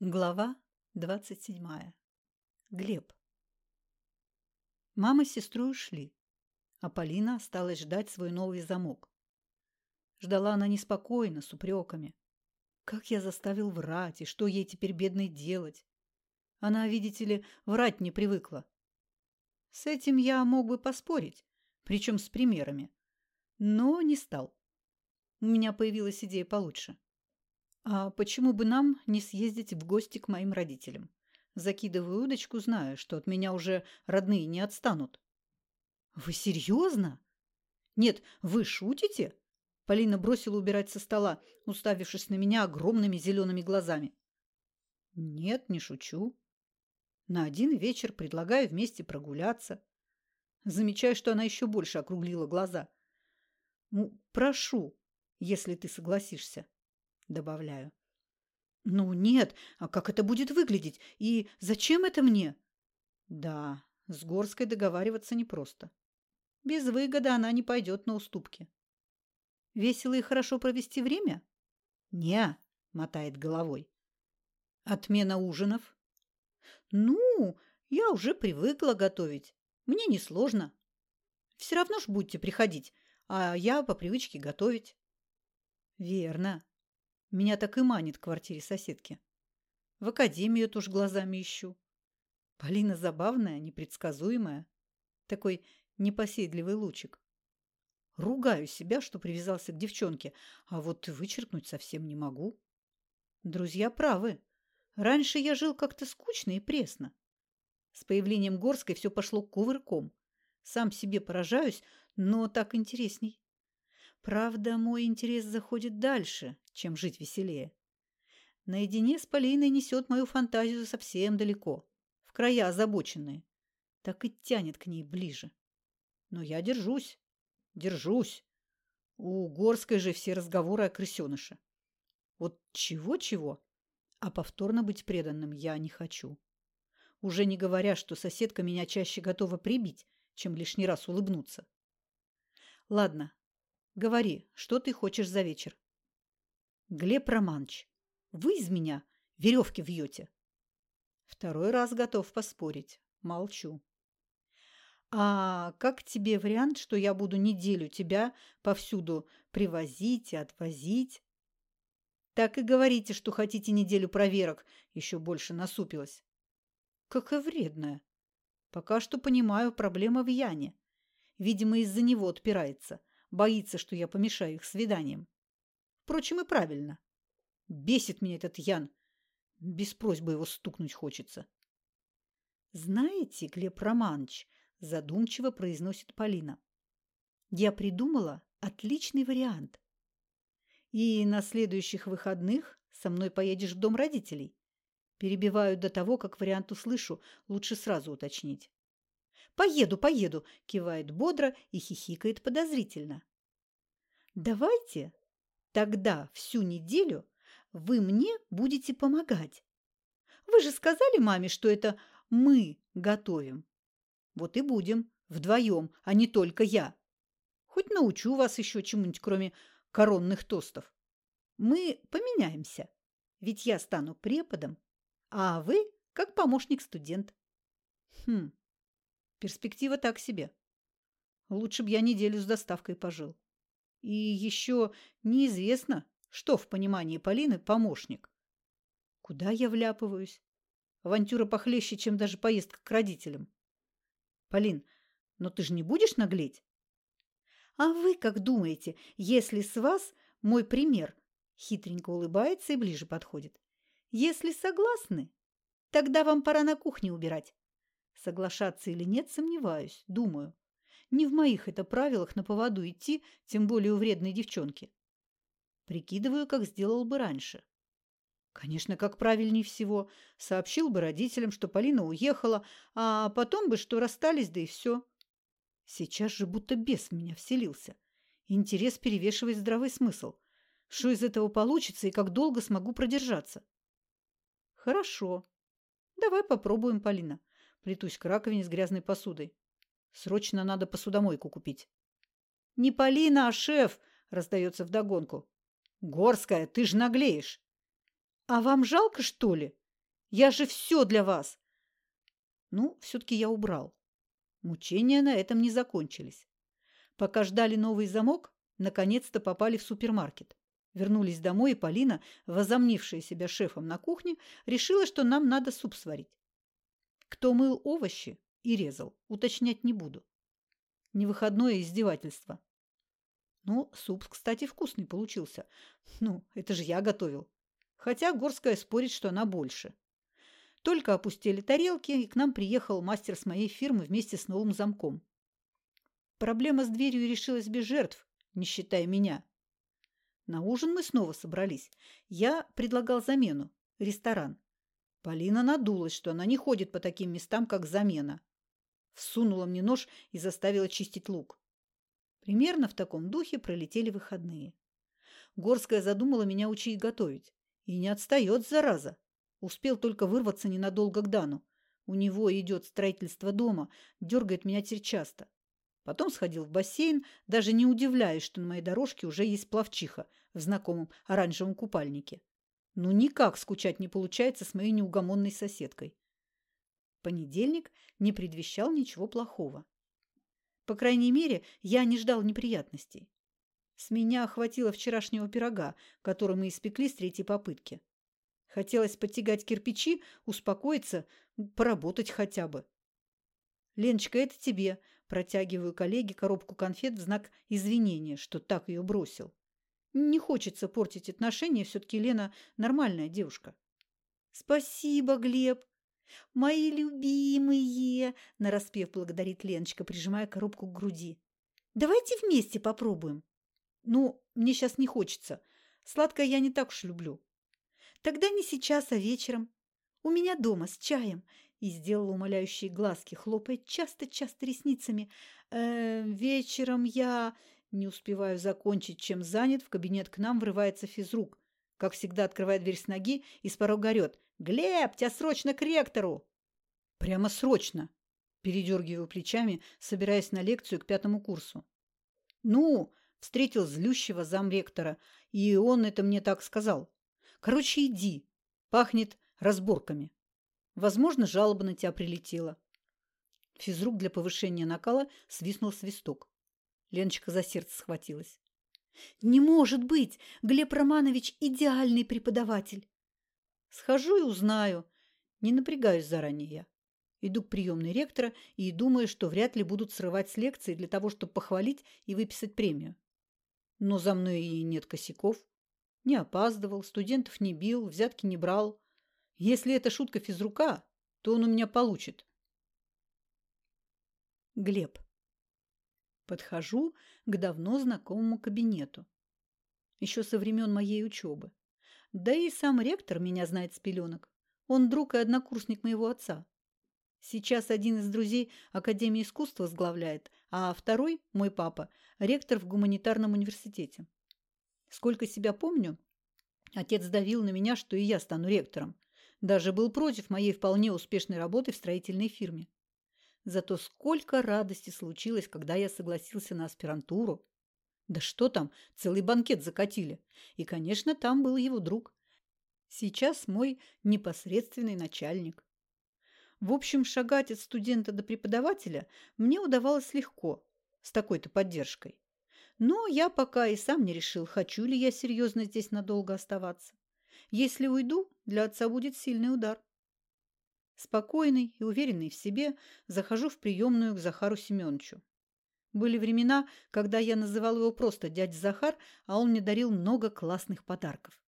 Глава двадцать седьмая. Глеб. Мама с сестрой ушли, а Полина осталась ждать свой новый замок. Ждала она неспокойно, с упреками. Как я заставил врать, и что ей теперь бедной делать? Она, видите ли, врать не привыкла. С этим я мог бы поспорить, причем с примерами, но не стал. У меня появилась идея получше. А почему бы нам не съездить в гости к моим родителям? Закидываю удочку, зная, что от меня уже родные не отстанут. Вы серьезно? Нет, вы шутите? Полина бросила убирать со стола, уставившись на меня огромными зелеными глазами. Нет, не шучу. На один вечер предлагаю вместе прогуляться. Замечаю, что она еще больше округлила глаза. Ну, прошу, если ты согласишься добавляю. Ну нет, а как это будет выглядеть? И зачем это мне? Да, с Горской договариваться непросто. Без выгоды она не пойдет на уступки. Весело и хорошо провести время? Не, мотает головой. Отмена ужинов? Ну, я уже привыкла готовить. Мне несложно. Все равно ж будете приходить, а я по привычке готовить. Верно. Меня так и манит к квартире соседки. В академию тоже глазами ищу. Полина забавная, непредсказуемая. Такой непоседливый лучик. Ругаю себя, что привязался к девчонке, а вот вычеркнуть совсем не могу. Друзья правы. Раньше я жил как-то скучно и пресно. С появлением Горской все пошло кувырком. Сам себе поражаюсь, но так интересней. Правда, мой интерес заходит дальше, чем жить веселее. Наедине с Полиной несет мою фантазию совсем далеко, в края озабоченные. Так и тянет к ней ближе. Но я держусь, держусь. У Горской же все разговоры о крысеныше. Вот чего-чего, а повторно быть преданным я не хочу. Уже не говоря, что соседка меня чаще готова прибить, чем лишний раз улыбнуться. Ладно, Говори, что ты хочешь за вечер? Глеб Романович, вы из меня веревки вьете. Второй раз готов поспорить. Молчу. А как тебе вариант, что я буду неделю тебя повсюду привозить и отвозить? Так и говорите, что хотите неделю проверок, еще больше насупилась. Какая вредная. Пока что понимаю, проблема в Яне. Видимо, из-за него отпирается. Боится, что я помешаю их свиданиям. Впрочем, и правильно. Бесит меня этот Ян. Без просьбы его стукнуть хочется. Знаете, Глеб Романович, задумчиво произносит Полина. Я придумала отличный вариант. И на следующих выходных со мной поедешь в дом родителей. Перебиваю до того, как вариант услышу, лучше сразу уточнить. «Поеду, поеду!» – кивает бодро и хихикает подозрительно. «Давайте тогда всю неделю вы мне будете помогать. Вы же сказали маме, что это мы готовим. Вот и будем вдвоем, а не только я. Хоть научу вас еще чему-нибудь, кроме коронных тостов. Мы поменяемся, ведь я стану преподом, а вы как помощник-студент. Хм, Перспектива так себе. Лучше б я неделю с доставкой пожил. И еще неизвестно, что в понимании Полины помощник. Куда я вляпываюсь? Авантюра похлеще, чем даже поездка к родителям. Полин, но ты же не будешь наглеть? А вы как думаете, если с вас мой пример? Хитренько улыбается и ближе подходит. Если согласны, тогда вам пора на кухне убирать. Соглашаться или нет, сомневаюсь, думаю. Не в моих это правилах на поводу идти, тем более у вредной девчонки. Прикидываю, как сделал бы раньше. Конечно, как правильней всего. Сообщил бы родителям, что Полина уехала, а потом бы, что расстались, да и все. Сейчас же будто бес в меня вселился. Интерес перевешивает здравый смысл. Что из этого получится и как долго смогу продержаться? Хорошо. Давай попробуем, Полина. Плетусь к раковине с грязной посудой. Срочно надо посудомойку купить. «Не Полина, а шеф!» – раздается вдогонку. «Горская, ты ж наглеешь!» «А вам жалко, что ли?» Я же все для вас!» Ну, все-таки я убрал. Мучения на этом не закончились. Пока ждали новый замок, наконец-то попали в супермаркет. Вернулись домой, и Полина, возомнившая себя шефом на кухне, решила, что нам надо суп сварить. Кто мыл овощи и резал, уточнять не буду. Невыходное издевательство. Ну, суп, кстати, вкусный получился. Ну, это же я готовил. Хотя Горская спорит, что она больше. Только опустили тарелки, и к нам приехал мастер с моей фирмы вместе с новым замком. Проблема с дверью решилась без жертв, не считая меня. На ужин мы снова собрались. Я предлагал замену – ресторан. Полина надулась, что она не ходит по таким местам, как замена. Всунула мне нож и заставила чистить лук. Примерно в таком духе пролетели выходные. Горская задумала меня учить готовить. И не отстает, зараза. Успел только вырваться ненадолго к Дану. У него идет строительство дома, дергает меня теперь. Потом сходил в бассейн, даже не удивляясь, что на моей дорожке уже есть плавчиха в знакомом оранжевом купальнике. Ну, никак скучать не получается с моей неугомонной соседкой. Понедельник не предвещал ничего плохого. По крайней мере, я не ждал неприятностей. С меня хватило вчерашнего пирога, который мы испекли с третьей попытки. Хотелось подтягать кирпичи, успокоиться, поработать хотя бы. «Леночка, это тебе!» Протягиваю коллеге коробку конфет в знак извинения, что так ее бросил. Не хочется портить отношения, все-таки Лена нормальная девушка. «Спасибо, Глеб!» «Мои любимые!» – нараспев благодарит Леночка, прижимая коробку к груди. «Давайте вместе попробуем». «Ну, мне сейчас не хочется. Сладкое я не так уж люблю». Тогда не сейчас, а вечером. У меня дома с чаем. И сделала умоляющие глазки, хлопая часто-часто ресницами. Э, вечером я... Не успеваю закончить, чем занят, в кабинет к нам врывается физрук. Как всегда открывает дверь с ноги и с порога орет. «Глеб, тебя срочно к ректору!» «Прямо срочно!» Передергиваю плечами, собираясь на лекцию к пятому курсу. «Ну!» – встретил злющего замректора, и он это мне так сказал. Короче, иди. Пахнет разборками. Возможно, жалоба на тебя прилетела. Физрук для повышения накала свистнул свисток. Леночка за сердце схватилась. «Не может быть! Глеб Романович – идеальный преподаватель!» «Схожу и узнаю. Не напрягаюсь заранее я. Иду к приемной ректора и думаю, что вряд ли будут срывать с лекции для того, чтобы похвалить и выписать премию. Но за мной и нет косяков. Не опаздывал, студентов не бил, взятки не брал. Если это шутка физрука, то он у меня получит. Глеб. Подхожу к давно знакомому кабинету. Еще со времен моей учебы. Да и сам ректор меня знает с пеленок. Он друг и однокурсник моего отца. Сейчас один из друзей Академии искусства возглавляет, а второй, мой папа, ректор в гуманитарном университете. Сколько себя помню, отец давил на меня, что и я стану ректором. Даже был против моей вполне успешной работы в строительной фирме. Зато сколько радости случилось, когда я согласился на аспирантуру. Да что там, целый банкет закатили. И, конечно, там был его друг. Сейчас мой непосредственный начальник. В общем, шагать от студента до преподавателя мне удавалось легко, с такой-то поддержкой. Но я пока и сам не решил, хочу ли я серьезно здесь надолго оставаться. Если уйду, для отца будет сильный удар. Спокойный и уверенный в себе захожу в приемную к Захару Семеновичу. Были времена, когда я называл его просто дядя Захар, а он мне дарил много классных подарков.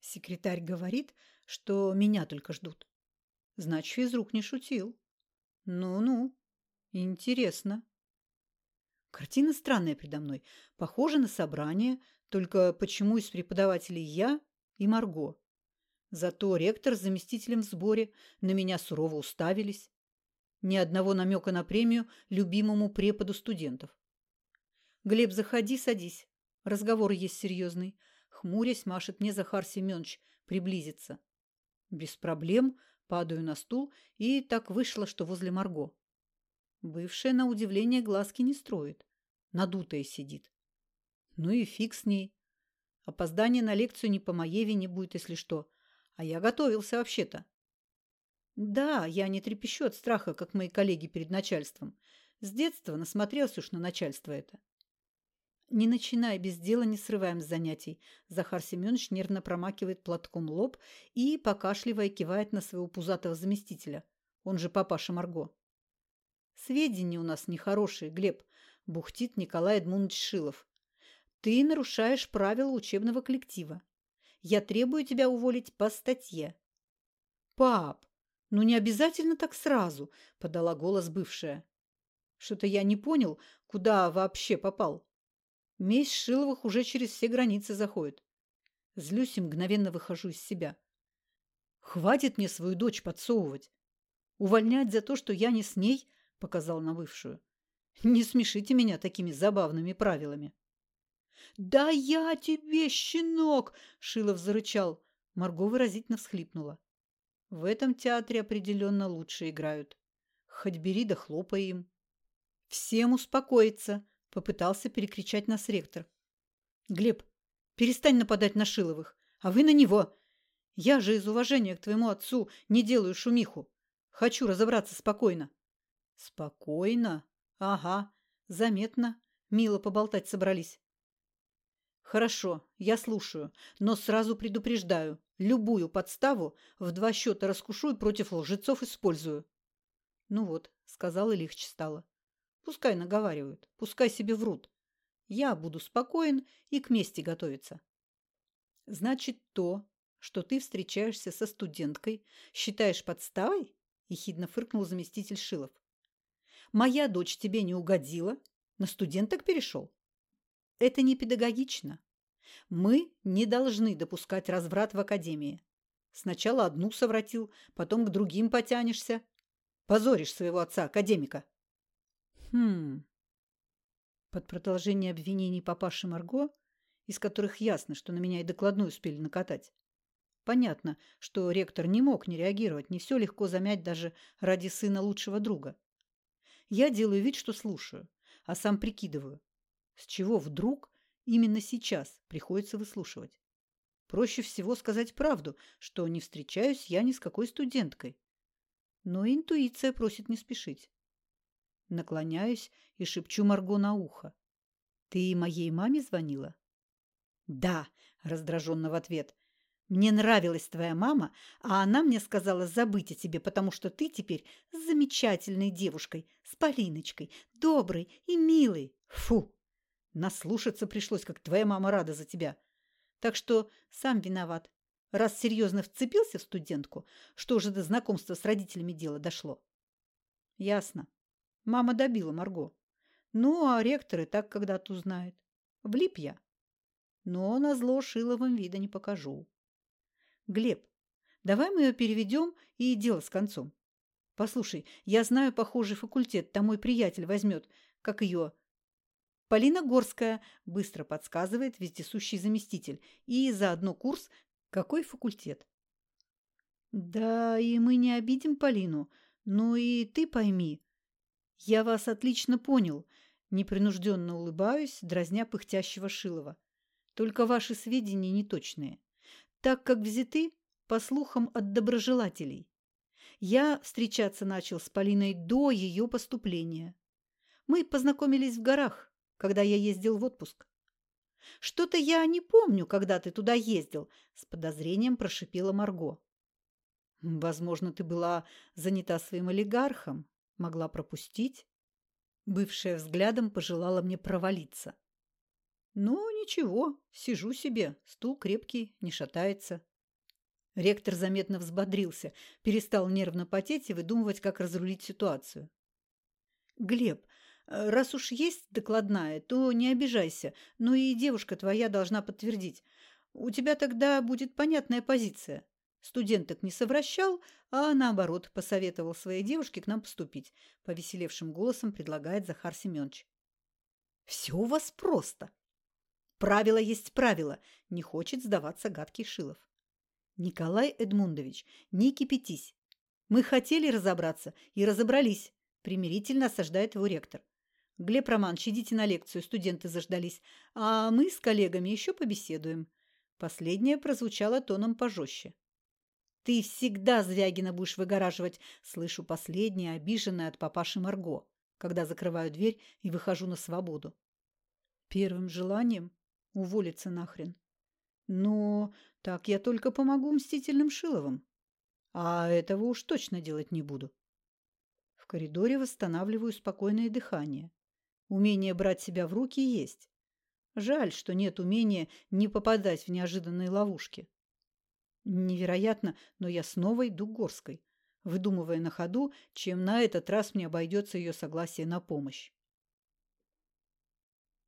Секретарь говорит, что меня только ждут. Значит, физрук не шутил. Ну-ну, интересно. Картина странная предо мной. Похожа на собрание, только почему из преподавателей я и Марго. Зато ректор с заместителем в сборе на меня сурово уставились. Ни одного намека на премию любимому преподу студентов. «Глеб, заходи, садись. Разговор есть серьезный». Хмурясь, машет мне Захар Семенович приблизиться. Без проблем падаю на стул, и так вышло, что возле Марго. Бывшая, на удивление, глазки не строит. Надутая сидит. Ну и фиг с ней. Опоздание на лекцию не по моей вине будет, если что. А я готовился вообще-то. Да, я не трепещу от страха, как мои коллеги перед начальством. С детства насмотрелся уж на начальство это. Не начиная без дела, не срываем с занятий. Захар Семенович нервно промакивает платком лоб и, покашливая, кивает на своего пузатого заместителя. Он же папаша Марго. Сведения у нас нехорошие, Глеб, бухтит Николай Эдмундович Шилов. Ты нарушаешь правила учебного коллектива. Я требую тебя уволить по статье. Пап, ну не обязательно так сразу, подала голос бывшая. Что-то я не понял, куда вообще попал. Месть Шиловых уже через все границы заходит. Злюсь и мгновенно выхожу из себя. Хватит мне свою дочь подсовывать. Увольнять за то, что я не с ней, показал на бывшую. Не смешите меня такими забавными правилами. «Да я тебе, щенок!» – Шилов зарычал. Марго выразительно всхлипнула. В этом театре определенно лучше играют. Хоть бери да хлопай им. «Всем успокоиться!» – попытался перекричать нас ректор. «Глеб, перестань нападать на Шиловых, а вы на него. Я же из уважения к твоему отцу не делаю шумиху. Хочу разобраться спокойно». «Спокойно? Ага, заметно. Мило поболтать собрались». «Хорошо, я слушаю, но сразу предупреждаю. Любую подставу в два счета раскушу и против лжецов использую». «Ну вот», — сказал и легче стало. Пускай наговаривают, пускай себе врут. Я буду спокоен и к мести готовиться. Значит, то, что ты встречаешься со студенткой, считаешь подставой? Ехидно фыркнул заместитель Шилов. Моя дочь тебе не угодила? На студенток перешел? Это не педагогично. Мы не должны допускать разврат в академии. Сначала одну совратил, потом к другим потянешься. Позоришь своего отца-академика. Хм. Под продолжение обвинений папаши Марго, из которых ясно, что на меня и докладную успели накатать. Понятно, что ректор не мог не реагировать, не все легко замять даже ради сына лучшего друга. Я делаю вид, что слушаю, а сам прикидываю, с чего вдруг именно сейчас приходится выслушивать. Проще всего сказать правду, что не встречаюсь я ни с какой студенткой. Но интуиция просит не спешить. Наклоняюсь и шепчу Марго на ухо. «Ты моей маме звонила?» «Да», – раздраженно в ответ. «Мне нравилась твоя мама, а она мне сказала забыть о тебе, потому что ты теперь с замечательной девушкой, с Полиночкой, доброй и милой. Фу! Наслушаться пришлось, как твоя мама рада за тебя. Так что сам виноват. Раз серьезно вцепился в студентку, что уже до знакомства с родителями дело дошло?» «Ясно. Мама добила Марго. Ну, а ректор и так когда-то узнает. Влип я. Но на зло Шиловым вида не покажу. Глеб, давай мы ее переведем и дело с концом. Послушай, я знаю похожий факультет, там мой приятель возьмет, как ее... Полина Горская быстро подсказывает вездесущий заместитель. И заодно курс «Какой факультет?» Да, и мы не обидим Полину. Ну и ты пойми, «Я вас отлично понял», – непринужденно улыбаюсь, дразня пыхтящего Шилова. «Только ваши сведения неточные, так как взяты, по слухам, от доброжелателей. Я встречаться начал с Полиной до ее поступления. Мы познакомились в горах, когда я ездил в отпуск. «Что-то я не помню, когда ты туда ездил», – с подозрением прошипела Марго. «Возможно, ты была занята своим олигархом», Могла пропустить. Бывшая взглядом пожелала мне провалиться. Ну, ничего, сижу себе, стул крепкий, не шатается. Ректор заметно взбодрился, перестал нервно потеть и выдумывать, как разрулить ситуацию. «Глеб, раз уж есть докладная, то не обижайся, но и девушка твоя должна подтвердить. У тебя тогда будет понятная позиция. Студенток не совращал, а наоборот посоветовал своей девушке к нам поступить. Повеселевшим голосом предлагает Захар Семенович. Все у вас просто. Правило есть правило. Не хочет сдаваться гадкий Шилов. Николай Эдмундович, не кипятись. Мы хотели разобраться и разобрались. Примирительно осаждает его ректор. Глеб Романович, идите на лекцию, студенты заждались. А мы с коллегами еще побеседуем. Последнее прозвучало тоном пожестче. Ты всегда Звягина будешь выгораживать, слышу последнее, обиженное от папаши Марго, когда закрываю дверь и выхожу на свободу. Первым желанием уволиться нахрен. Но так я только помогу мстительным Шиловым. А этого уж точно делать не буду. В коридоре восстанавливаю спокойное дыхание. Умение брать себя в руки есть. Жаль, что нет умения не попадать в неожиданные ловушки. Невероятно, но я снова иду к Горской, выдумывая на ходу, чем на этот раз мне обойдется ее согласие на помощь.